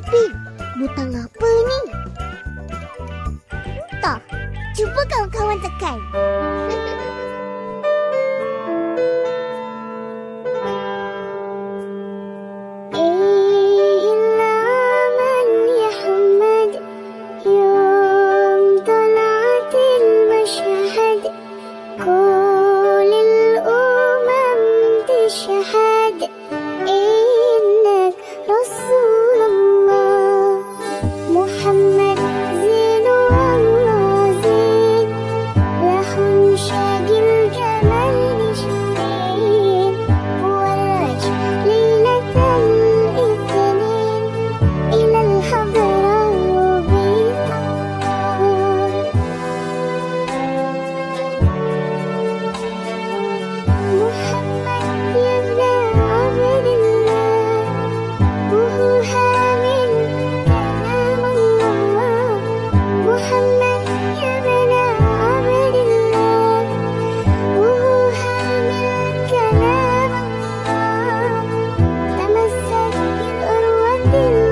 Ipin, butang apa ni? Entah, cuba kawan-kawan tekan. Terima kasih. you.